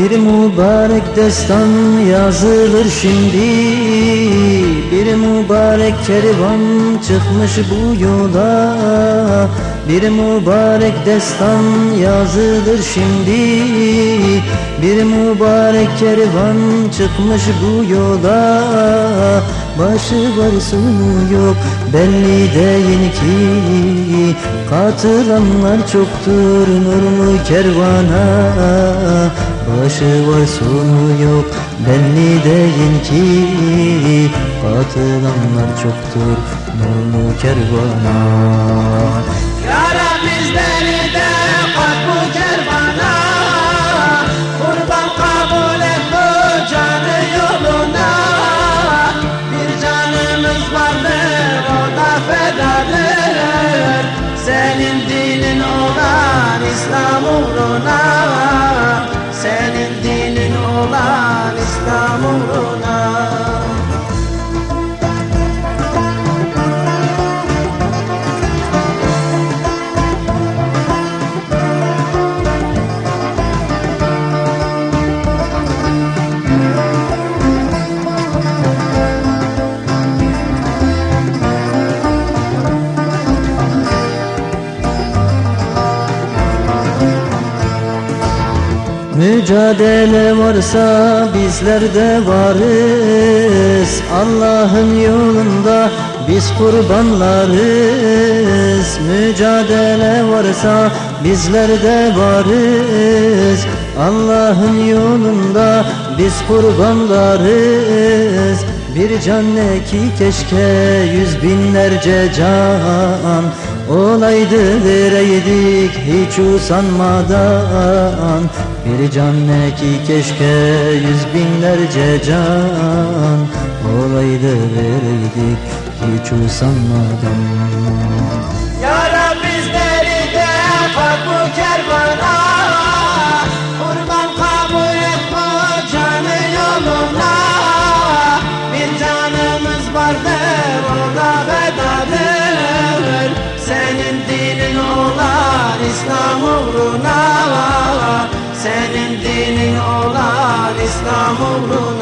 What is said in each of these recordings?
Bir mübarek destan yazılır şimdi. Bir mübarek kervan çıkmış bu yola. Bir mübarek destan yazılır şimdi. Bir mübarek kervan çıkmış bu yola. Başı var sonu yok belli değil ki. Katılanlar çoktur nurlu kervana Başı var sonu yok. Belli değil ki Katılanlar çoktur. Nurlu kervana Mücadele varsa bizler de varız. Allah'ın yolunda biz kurbanlarız. Mücadele varsa bizler de varız. Allah'ın yolunda biz kurbanlarız Bir can ne ki keşke yüz binlerce can Olaydı vereydik hiç usanmadan. Bir can ne ki keşke yüz binlerce can Olaydı vereydik hiç usanmadan uğruna Senin dinin olan İslam uğruna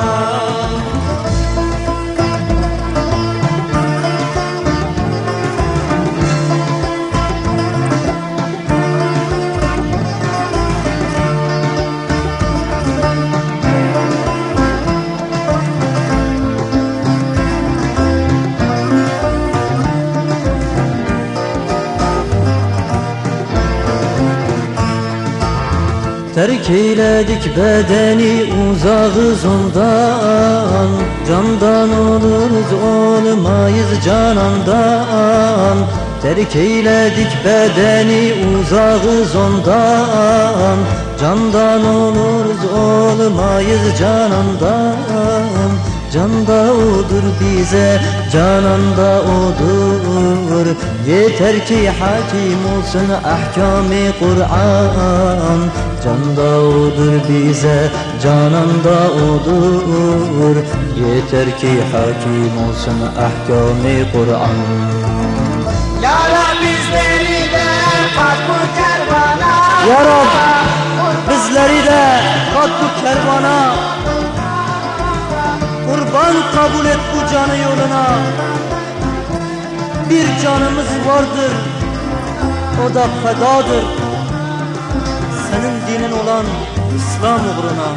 Terk eyledik bedeni uzağız ondan. Candan oluruz olmayız canandan. Terk eyledik bedeni uzağız ondan. Candan oluruz olmayız canandan Can da odur bize, canan da odur. Yeter ki hakim olsun ahkami Kur'an. Can da odur bize, canan da odur. Yeter ki hakim olsun ahkami Kur'an. Yara bizleri de kat bu kervana. Ya Rab bizleri de kat bu kervana kabul et bu canı yoluna. Bir canımız vardır O da fedadır. Senin dinin olan İslam uğruna